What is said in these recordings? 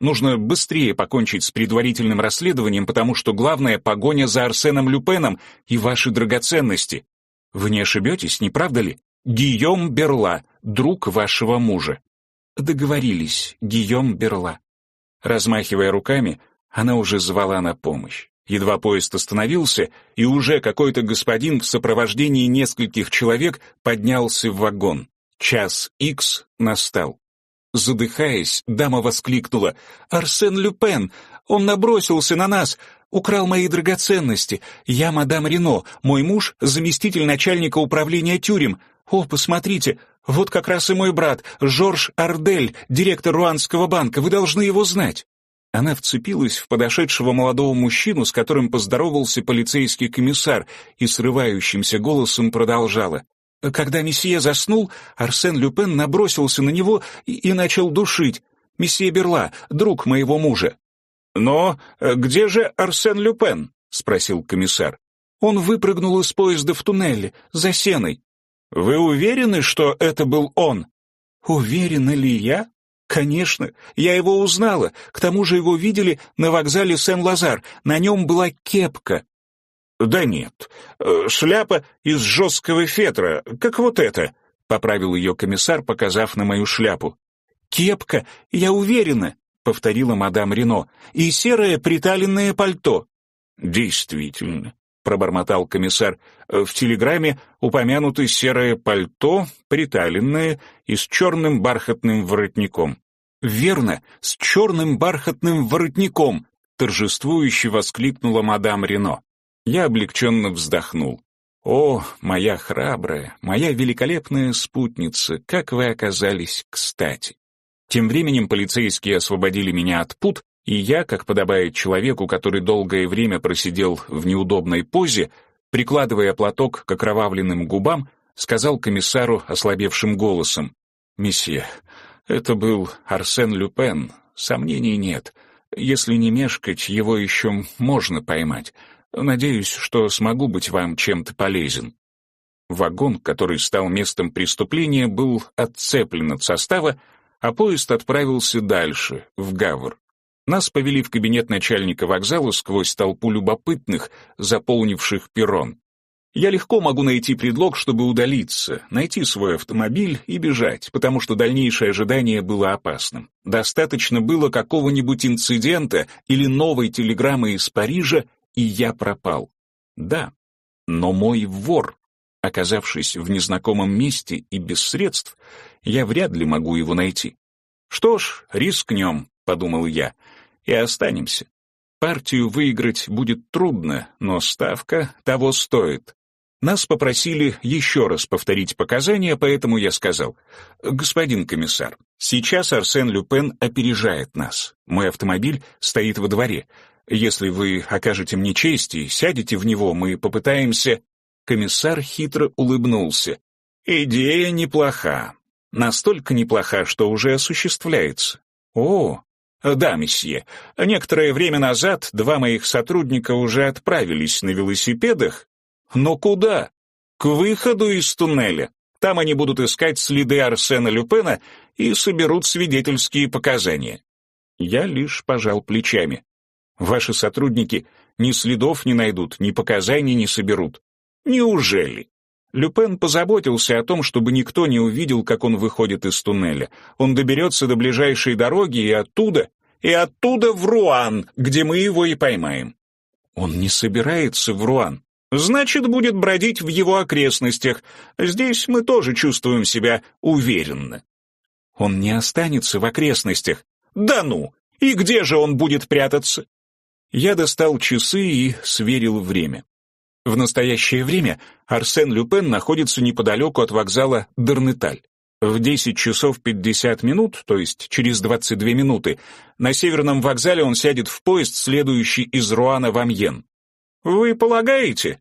Нужно быстрее покончить с предварительным расследованием, потому что главное — погоня за Арсеном Люпеном и ваши драгоценности. Вы не ошибетесь, не правда ли? Гийом Берла, друг вашего мужа. Договорились, Гийом Берла. Размахивая руками, она уже звала на помощь. Едва поезд остановился, и уже какой-то господин в сопровождении нескольких человек поднялся в вагон. Час икс настал. Задыхаясь, дама воскликнула. «Арсен Люпен! Он набросился на нас! Украл мои драгоценности! Я мадам Рено, мой муж — заместитель начальника управления тюрем. О, посмотрите, вот как раз и мой брат, Жорж Ардель, директор Руанского банка, вы должны его знать». Она вцепилась в подошедшего молодого мужчину, с которым поздоровался полицейский комиссар, и срывающимся голосом продолжала. Когда месье заснул, Арсен Люпен набросился на него и, и начал душить. Месье Берла, друг моего мужа. «Но где же Арсен Люпен?» — спросил комиссар. «Он выпрыгнул из поезда в туннеле, за сеной». «Вы уверены, что это был он?» «Уверена ли я? Конечно, я его узнала. К тому же его видели на вокзале Сен-Лазар. На нем была кепка. «Да нет, э, шляпа из жесткого фетра, как вот это», — поправил ее комиссар, показав на мою шляпу. «Кепка, я уверена», — повторила мадам Рено, «и серое приталенное пальто». «Действительно», — пробормотал комиссар, «в телеграмме упомянуто серое пальто, приталенное и с черным бархатным воротником». «Верно, с черным бархатным воротником», — торжествующе воскликнула мадам Рено. Я облегченно вздохнул. «О, моя храбрая, моя великолепная спутница, как вы оказались кстати!» Тем временем полицейские освободили меня от пут, и я, как подобает человеку, который долгое время просидел в неудобной позе, прикладывая платок к окровавленным губам, сказал комиссару ослабевшим голосом, «Месье, это был Арсен Люпен, сомнений нет. Если не мешкать, его еще можно поймать. Надеюсь, что смогу быть вам чем-то полезен». Вагон, который стал местом преступления, был отцеплен от состава, а поезд отправился дальше, в Гавр. Нас повели в кабинет начальника вокзала сквозь толпу любопытных, заполнивших перрон. Я легко могу найти предлог, чтобы удалиться, найти свой автомобиль и бежать, потому что дальнейшее ожидание было опасным. Достаточно было какого-нибудь инцидента или новой телеграммы из Парижа, и я пропал. Да, но мой вор, оказавшись в незнакомом месте и без средств, я вряд ли могу его найти. Что ж, рискнем, подумал я, и останемся. Партию выиграть будет трудно, но ставка того стоит. Нас попросили еще раз повторить показания, поэтому я сказал, «Господин комиссар, сейчас Арсен Люпен опережает нас. Мой автомобиль стоит во дворе. Если вы окажете мне честь и сядете в него, мы попытаемся...» Комиссар хитро улыбнулся. «Идея неплоха. Настолько неплоха, что уже осуществляется. О, да, месье. Некоторое время назад два моих сотрудника уже отправились на велосипедах. Но куда? К выходу из туннеля. Там они будут искать следы Арсена Люпена и соберут свидетельские показания. Я лишь пожал плечами. Ваши сотрудники ни следов не найдут, ни показаний не соберут. Неужели? Люпен позаботился о том, чтобы никто не увидел, как он выходит из туннеля. Он доберется до ближайшей дороги и оттуда, и оттуда в Руан, где мы его и поймаем. Он не собирается в Руан. Значит, будет бродить в его окрестностях. Здесь мы тоже чувствуем себя уверенно. Он не останется в окрестностях. Да ну! И где же он будет прятаться? Я достал часы и сверил время. В настоящее время Арсен Люпен находится неподалеку от вокзала Дарнеталь. В 10 часов 50 минут, то есть через 22 минуты, на северном вокзале он сядет в поезд, следующий из Руана в Амьен. Вы полагаете?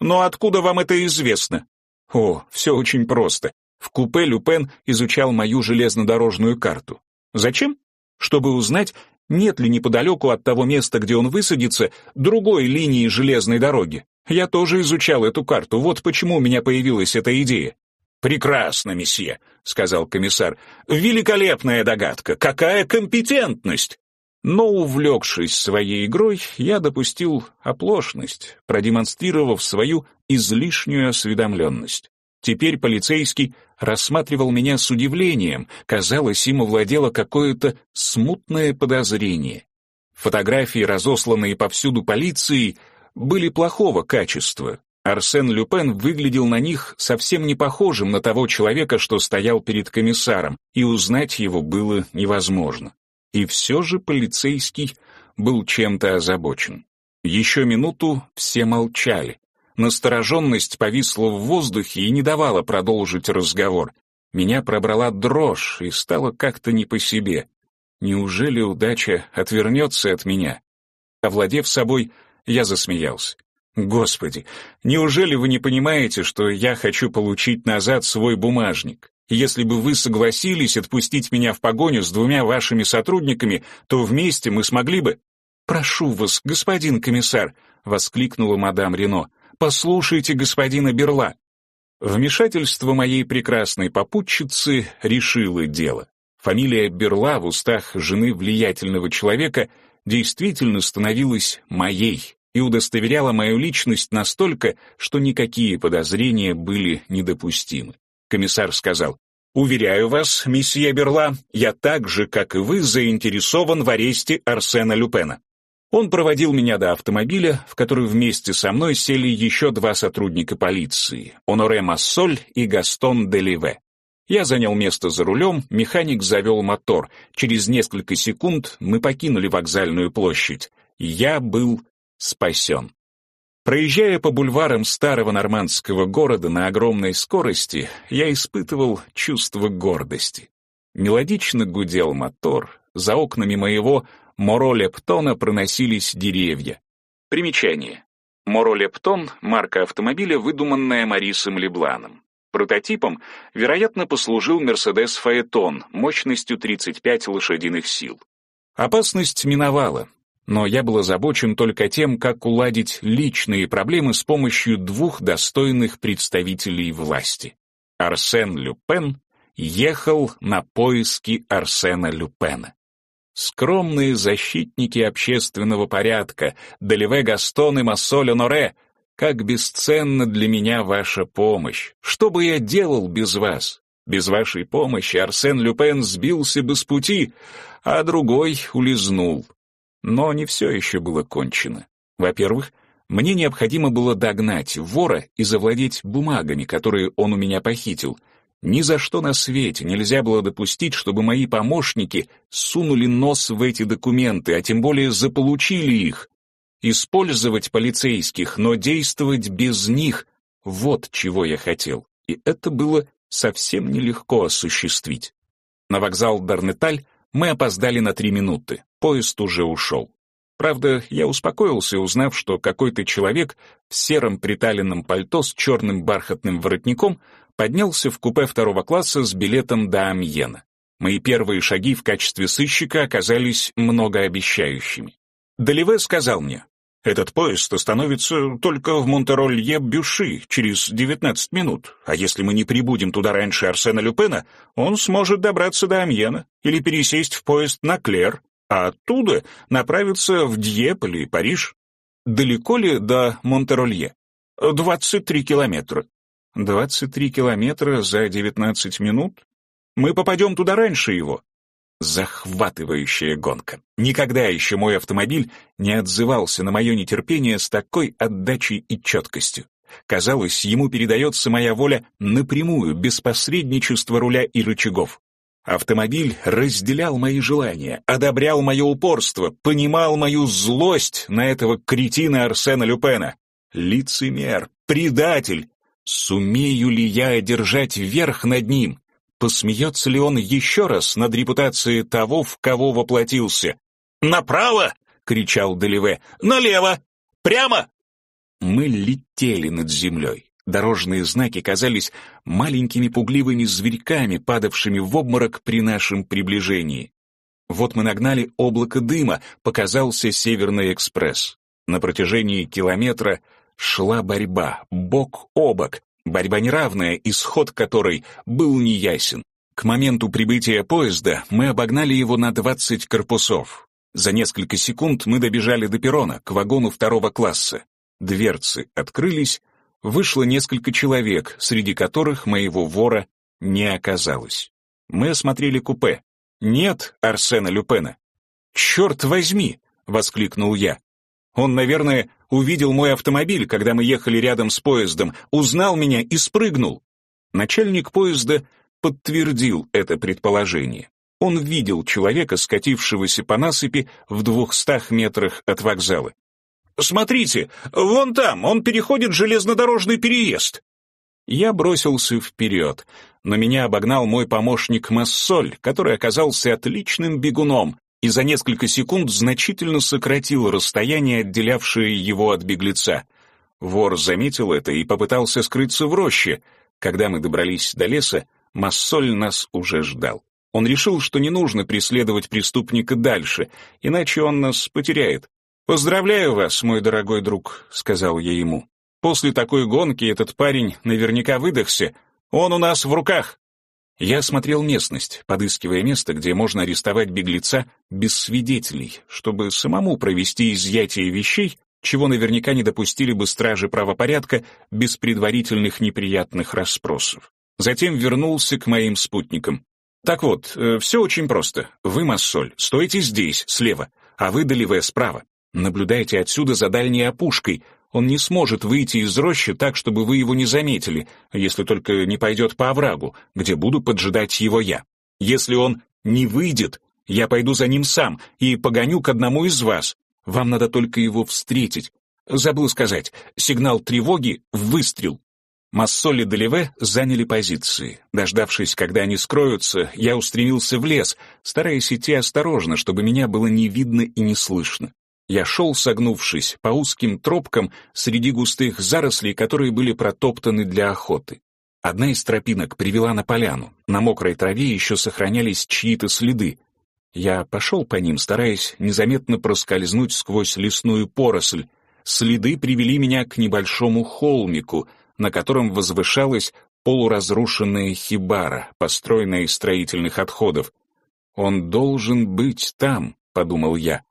Но откуда вам это известно? О, все очень просто. В купе Люпен изучал мою железнодорожную карту. Зачем? Чтобы узнать, нет ли неподалеку от того места, где он высадится, другой линии железной дороги. Я тоже изучал эту карту, вот почему у меня появилась эта идея. «Прекрасно, месье», — сказал комиссар. «Великолепная догадка! Какая компетентность!» Но, увлекшись своей игрой, я допустил оплошность, продемонстрировав свою излишнюю осведомленность. Теперь полицейский рассматривал меня с удивлением, казалось, им овладело какое-то смутное подозрение. Фотографии, разосланные повсюду полицией, были плохого качества. Арсен Люпен выглядел на них совсем не похожим на того человека, что стоял перед комиссаром, и узнать его было невозможно. И все же полицейский был чем-то озабочен. Еще минуту все молчали. Настороженность повисла в воздухе и не давала продолжить разговор. Меня пробрала дрожь и стало как-то не по себе. Неужели удача отвернется от меня? Овладев собой, я засмеялся. Господи, неужели вы не понимаете, что я хочу получить назад свой бумажник? Если бы вы согласились отпустить меня в погоню с двумя вашими сотрудниками, то вместе мы смогли бы... «Прошу вас, господин комиссар», — воскликнула мадам Рено, Послушайте господина Берла». Вмешательство моей прекрасной попутчицы решило дело. Фамилия Берла в устах жены влиятельного человека действительно становилась моей и удостоверяла мою личность настолько, что никакие подозрения были недопустимы. Комиссар сказал, «Уверяю вас, месье Берла, я так же, как и вы, заинтересован в аресте Арсена Люпена. Он проводил меня до автомобиля, в который вместе со мной сели еще два сотрудника полиции — Оноре Массоль и Гастон Деливе. Я занял место за рулем, механик завел мотор. Через несколько секунд мы покинули вокзальную площадь. Я был спасен. Проезжая по бульварам старого нормандского города на огромной скорости, я испытывал чувство гордости. Мелодично гудел мотор, за окнами моего Моро-Лептона проносились деревья. Примечание. Моро-Лептон — марка автомобиля, выдуманная Марисом Лебланом. Прототипом, вероятно, послужил Мерседес Фаэтон мощностью 35 лошадиных сил. Опасность миновала, но я был озабочен только тем, как уладить личные проблемы с помощью двух достойных представителей власти. Арсен Люпен ехал на поиски Арсена Люпена. Скромные защитники общественного порядка, Деливе Гастон и Массоль Оноре, как бесценна для меня ваша помощь. Что бы я делал без вас? Без вашей помощи Арсен Люпен сбился бы с пути, а другой улизнул. Но не все еще было кончено. Во-первых, мне необходимо было догнать вора и завладеть бумагами, которые он у меня похитил — ни за что на свете нельзя было допустить, чтобы мои помощники сунули нос в эти документы, а тем более заполучили их. Использовать полицейских, но действовать без них — вот чего я хотел. И это было совсем нелегко осуществить. На вокзал Дарнеталь мы опоздали на три минуты, поезд уже ушел. Правда, я успокоился, узнав, что какой-то человек в сером приталенном пальто с черным бархатным воротником поднялся в купе второго класса с билетом до Амьена. Мои первые шаги в качестве сыщика оказались многообещающими. Деливе сказал мне, «Этот поезд остановится только в Монтеролье-Бюши через 19 минут, а если мы не прибудем туда раньше Арсена Люпена, он сможет добраться до Амьена или пересесть в поезд на Клер, а оттуда направиться в Дьеп или Париж. Далеко ли до Монтеролье? 23 километра. 23 километра за 19 минут? Мы попадем туда раньше его. Захватывающая гонка. Никогда еще мой автомобиль не отзывался на мое нетерпение с такой отдачей и четкостью. Казалось, ему передается моя воля напрямую, без посредничества руля и рычагов. Автомобиль разделял мои желания, одобрял мое упорство, понимал мою злость на этого кретина Арсена Люпена. Лицемер, предатель, Сумею ли я одержать верх над ним? Посмеется ли он еще раз над репутацией того, в кого воплотился? «Направо!» — кричал Деливе. «Налево! Прямо!» Мы летели над землей. Дорожные знаки казались маленькими пугливыми зверьками, падавшими в обморок при нашем приближении. Вот мы нагнали облако дыма, показался Северный экспресс. На протяжении километра шла борьба, бок о бок, борьба неравная, исход которой был неясен. К моменту прибытия поезда мы обогнали его на 20 корпусов. За несколько секунд мы добежали до перрона, к вагону второго класса. Дверцы открылись, вышло несколько человек, среди которых моего вора не оказалось. Мы осмотрели купе. Нет Арсена Люпена. «Черт возьми!» — воскликнул я. Он, наверное, увидел мой автомобиль, когда мы ехали рядом с поездом, узнал меня и спрыгнул. Начальник поезда подтвердил это предположение. Он видел человека, скатившегося по насыпи в двухстах метрах от вокзала. «Смотрите, вон там, он переходит железнодорожный переезд». Я бросился вперед, но меня обогнал мой помощник Массоль, который оказался отличным бегуном и за несколько секунд значительно сократил расстояние, отделявшее его от беглеца. Вор заметил это и попытался скрыться в роще. Когда мы добрались до леса, Массоль нас уже ждал. Он решил, что не нужно преследовать преступника дальше, иначе он нас потеряет. «Поздравляю вас, мой дорогой друг», — сказал я ему. «После такой гонки этот парень наверняка выдохся. Он у нас в руках». Я осмотрел местность, подыскивая место, где можно арестовать беглеца без свидетелей, чтобы самому провести изъятие вещей, чего наверняка не допустили бы стражи правопорядка без предварительных неприятных расспросов. Затем вернулся к моим спутникам. Так вот, э, все очень просто. Вы, Массоль, стойте здесь, слева, а вы, Деливе, справа. Наблюдайте отсюда за дальней опушкой, он не сможет выйти из рощи так, чтобы вы его не заметили, если только не пойдет по оврагу, где буду поджидать его я. Если он не выйдет, я пойду за ним сам и погоню к одному из вас. Вам надо только его встретить. Забыл сказать, сигнал тревоги — выстрел. Массоли и Делеве заняли позиции. Дождавшись, когда они скроются, я устремился в лес, стараясь идти осторожно, чтобы меня было не видно и не слышно. Я шел, согнувшись, по узким тропкам среди густых зарослей, которые были протоптаны для охоты. Одна из тропинок привела на поляну. На мокрой траве еще сохранялись чьи-то следы. Я пошел по ним, стараясь незаметно проскользнуть сквозь лесную поросль. Следы привели меня к небольшому холмику, на котором возвышалась полуразрушенная хибара, построенная из строительных отходов. «Он должен быть там», — подумал я.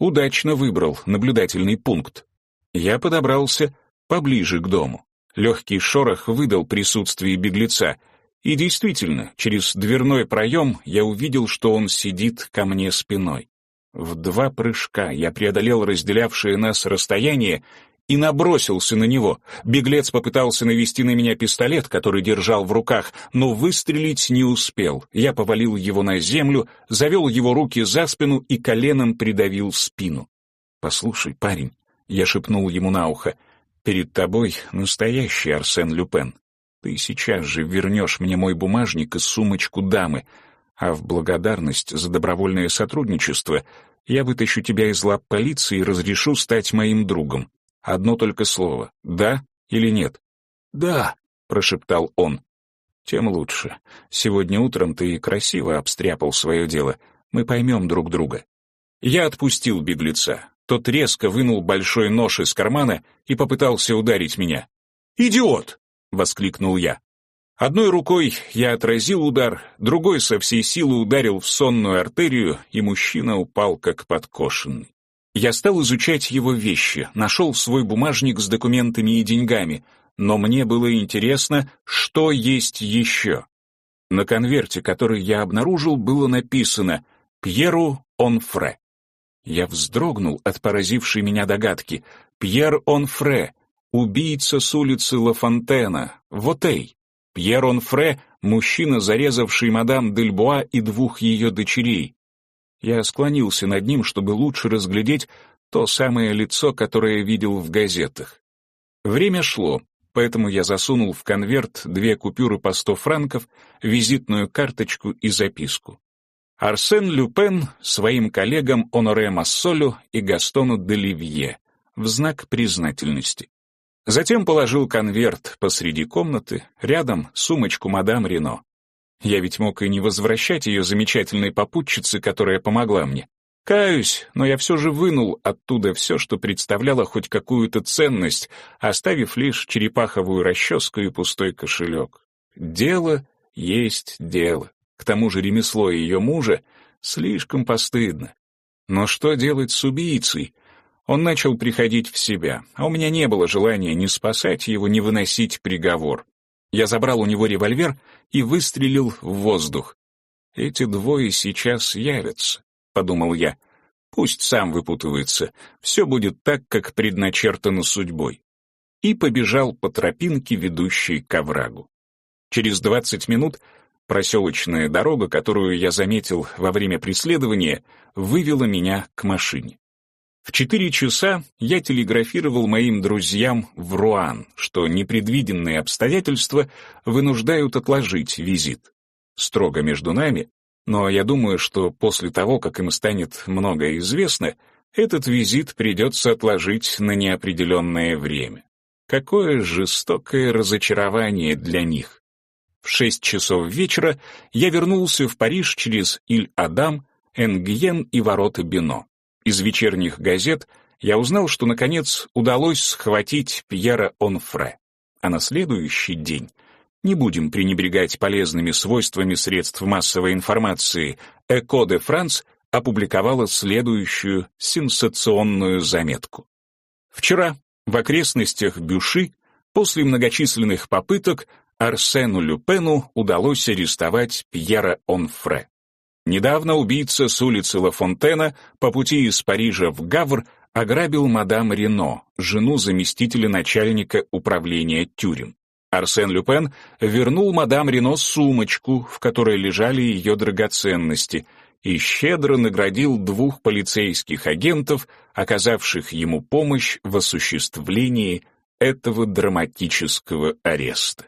Удачно выбрал наблюдательный пункт. Я подобрался поближе к дому. Легкий шорох выдал присутствие беглеца, и действительно, через дверной проем я увидел, что он сидит ко мне спиной. В два прыжка я преодолел разделявшее нас расстояние и набросился на него. Беглец попытался навести на меня пистолет, который держал в руках, но выстрелить не успел. Я повалил его на землю, завел его руки за спину и коленом придавил спину. «Послушай, парень», — я шепнул ему на ухо, — «перед тобой настоящий Арсен Люпен. Ты сейчас же вернешь мне мой бумажник и сумочку дамы, а в благодарность за добровольное сотрудничество я вытащу тебя из лап полиции и разрешу стать моим другом. Одно только слово — да или нет? «Да», — прошептал он. «Тем лучше. Сегодня утром ты красиво обстряпал свое дело. Мы поймем друг друга». Я отпустил беглеца. Тот резко вынул большой нож из кармана и попытался ударить меня. «Идиот!» — воскликнул я. Одной рукой я отразил удар, другой со всей силы ударил в сонную артерию, и мужчина упал как подкошенный. Я стал изучать его вещи, нашел свой бумажник с документами и деньгами, но мне было интересно, что есть еще. На конверте, который я обнаружил, было написано «Пьеру Онфре». Я вздрогнул от поразившей меня догадки. «Пьер Онфре, убийца с улицы Ла Фонтена, Вотей». Пьер Онфре — мужчина, зарезавший мадам Дельбуа и двух ее дочерей. Я склонился над ним, чтобы лучше разглядеть то самое лицо, которое видел в газетах. Время шло, поэтому я засунул в конверт две купюры по сто франков, визитную карточку и записку. Арсен Люпен своим коллегам Оноре Массолю и Гастону де Ливье в знак признательности. Затем положил конверт посреди комнаты, рядом сумочку мадам Рено. Я ведь мог и не возвращать ее замечательной попутчице, которая помогла мне. Каюсь, но я все же вынул оттуда все, что представляло хоть какую-то ценность, оставив лишь черепаховую расческу и пустой кошелек. Дело есть дело. К тому же ремесло ее мужа слишком постыдно. Но что делать с убийцей? Он начал приходить в себя, а у меня не было желания ни спасать его, ни выносить приговор. Я забрал у него револьвер и выстрелил в воздух. «Эти двое сейчас явятся», — подумал я. «Пусть сам выпутывается, все будет так, как предначертано судьбой». И побежал по тропинке, ведущей к оврагу. Через двадцать минут проселочная дорога, которую я заметил во время преследования, вывела меня к машине. В четыре часа я телеграфировал моим друзьям в Руан, что непредвиденные обстоятельства вынуждают отложить визит. Строго между нами, но я думаю, что после того, как им станет многое известно, этот визит придется отложить на неопределенное время. Какое жестокое разочарование для них. В шесть часов вечера я вернулся в Париж через Иль-Адам, Энгьен и ворота Бино. Из вечерних газет я узнал, что, наконец, удалось схватить Пьера Онфре. А на следующий день, не будем пренебрегать полезными свойствами средств массовой информации, «Эко де Франс» опубликовала следующую сенсационную заметку. Вчера в окрестностях Бюши после многочисленных попыток Арсену Люпену удалось арестовать Пьера Онфре. Недавно убийца с улицы Ла Фонтена по пути из Парижа в Гавр ограбил мадам Рено, жену заместителя начальника управления тюрем. Арсен Люпен вернул мадам Рено сумочку, в которой лежали ее драгоценности, и щедро наградил двух полицейских агентов, оказавших ему помощь в осуществлении этого драматического ареста.